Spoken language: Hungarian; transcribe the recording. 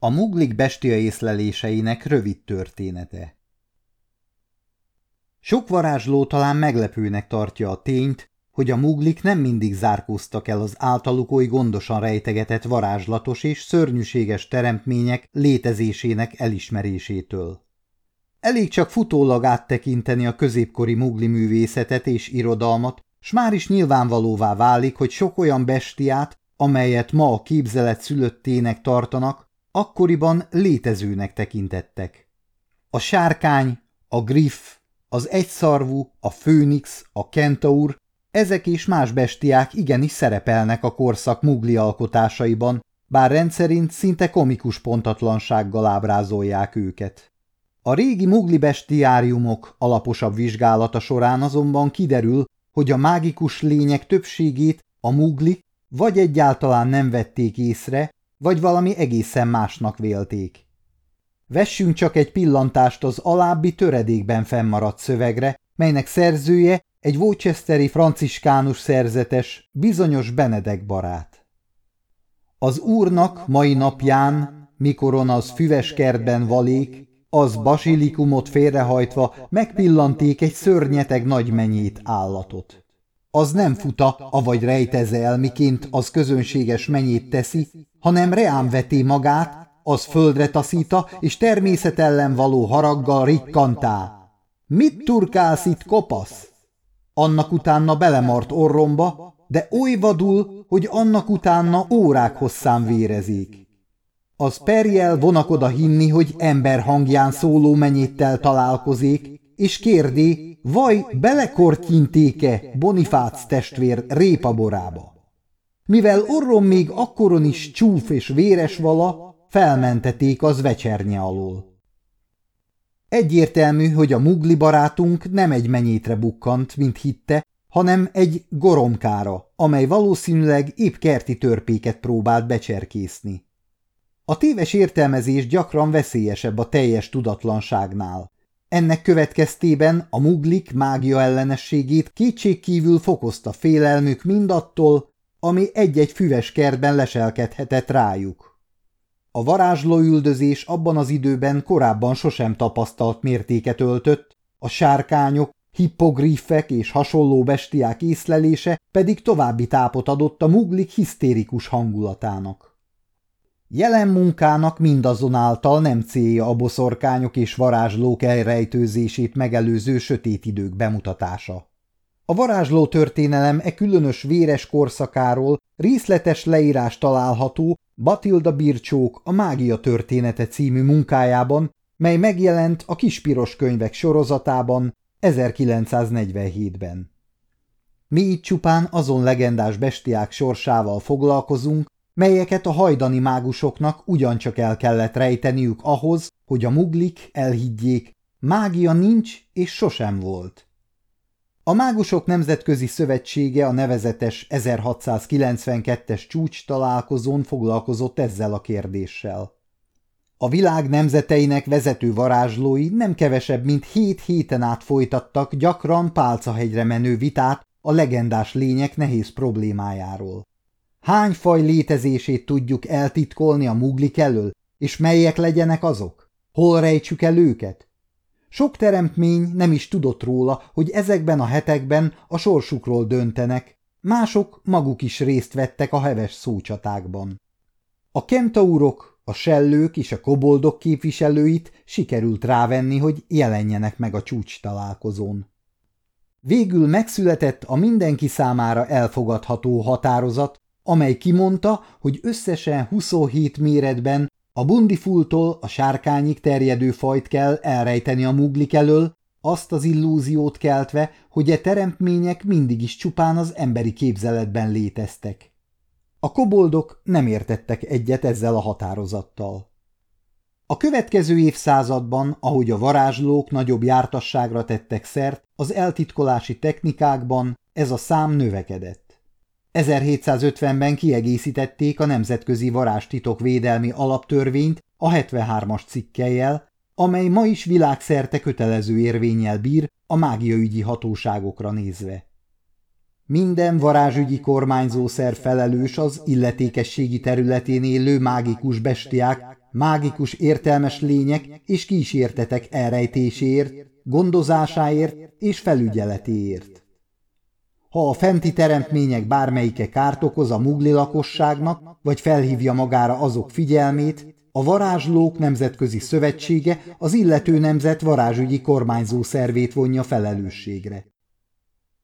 A muglik bestia észleléseinek rövid története Sok varázsló talán meglepőnek tartja a tényt, hogy a muglik nem mindig zárkóztak el az általuk oly gondosan rejtegetett varázslatos és szörnyűséges teremtmények létezésének elismerésétől. Elég csak futólag áttekinteni a középkori mugli művészetet és irodalmat, s már is nyilvánvalóvá válik, hogy sok olyan bestiát, amelyet ma a képzelet szülöttének tartanak, akkoriban létezőnek tekintettek. A sárkány, a griff, az egyszarvú, a főnix, a kentaur, ezek és más bestiák igenis szerepelnek a korszak mugli alkotásaiban, bár rendszerint szinte komikus pontatlansággal ábrázolják őket. A régi mugli bestiáriumok alaposabb vizsgálata során azonban kiderül, hogy a mágikus lények többségét a mugli vagy egyáltalán nem vették észre, vagy valami egészen másnak vélték. Vessünk csak egy pillantást az alábbi töredékben fennmaradt szövegre, melynek szerzője egy Worcesteri franciskánus szerzetes, bizonyos Benedek barát. Az úrnak mai napján, mikoron az füves kertben valék, az basilikumot félrehajtva megpillanték egy szörnyeteg nagymenyét állatot. Az nem futa, avagy rejteze el, miként az közönséges menyét teszi, hanem reám veti magát, az földre taszíta, és természet ellen való haraggal rikkantá. Mit turkálsz itt, kopasz? Annak utána belemart orromba, de oly vadul, hogy annak utána órák hosszán vérezik. Az perjel vonakoda hinni, hogy ember hangján szóló menyéttel találkozik, és kérdé, vaj belekortyintéke Bonifác testvér répaborába. Mivel orrom még akkoron is csúf és véres vala, felmenteték az vecsernye alól. Egyértelmű, hogy a mugli barátunk nem egy menyétre bukkant, mint hitte, hanem egy goromkára, amely valószínűleg épp kerti törpéket próbált becserkészni. A téves értelmezés gyakran veszélyesebb a teljes tudatlanságnál. Ennek következtében a muglik mágia ellenességét kétségkívül fokozta félelmük mindattól, ami egy-egy füves kertben leselkedhetett rájuk. A varázslóüldözés abban az időben korábban sosem tapasztalt mértéket öltött, a sárkányok, hippogriffek és hasonló bestiák észlelése pedig további tápot adott a muglik hisztérikus hangulatának. Jelen munkának mindazonáltal nem célja a boszorkányok és varázslók elrejtőzését megelőző sötét idők bemutatása. A varázsló történelem e különös véres korszakáról részletes leírás található Batilda Bircsók a Mágia története című munkájában, mely megjelent a Kispiros könyvek sorozatában 1947-ben. Mi itt csupán azon legendás bestiák sorsával foglalkozunk, melyeket a hajdani mágusoknak ugyancsak el kellett rejteniük ahhoz, hogy a muglik elhiggyék, mágia nincs és sosem volt. A Mágusok Nemzetközi Szövetsége a nevezetes 1692-es csúcs találkozón foglalkozott ezzel a kérdéssel. A világ nemzeteinek vezető varázslói nem kevesebb, mint hét héten át folytattak gyakran pálcahegyre menő vitát a legendás lények nehéz problémájáról. Hány faj létezését tudjuk eltitkolni a muglik elől, és melyek legyenek azok? Hol rejtsük el őket? Sok teremtmény nem is tudott róla, hogy ezekben a hetekben a sorsukról döntenek, mások maguk is részt vettek a heves szócsatákban. A kentaurok, a sellők és a koboldok képviselőit sikerült rávenni, hogy jelenjenek meg a csúcs találkozón. Végül megszületett a mindenki számára elfogadható határozat, amely kimondta, hogy összesen 27 méretben a bundifultól a sárkányig terjedő fajt kell elrejteni a muglik elől, azt az illúziót keltve, hogy e teremtmények mindig is csupán az emberi képzeletben léteztek. A koboldok nem értettek egyet ezzel a határozattal. A következő évszázadban, ahogy a varázslók nagyobb jártasságra tettek szert, az eltitkolási technikákban ez a szám növekedett. 1750-ben kiegészítették a Nemzetközi Varázstitok Védelmi Alaptörvényt a 73-as cikkelyel, amely ma is világszerte kötelező érvényel bír a mágiaügyi hatóságokra nézve. Minden varázsügyi kormányzószer felelős az illetékességi területén élő mágikus bestiák mágikus értelmes lények és kísértetek elrejtéséért, gondozásáért és felügyeletéért. Ha a fenti teremtmények bármelyike kárt okoz a mugli lakosságnak, vagy felhívja magára azok figyelmét, a Varázslók Nemzetközi Szövetsége az illető nemzet varázsügyi kormányzó szervét vonja felelősségre.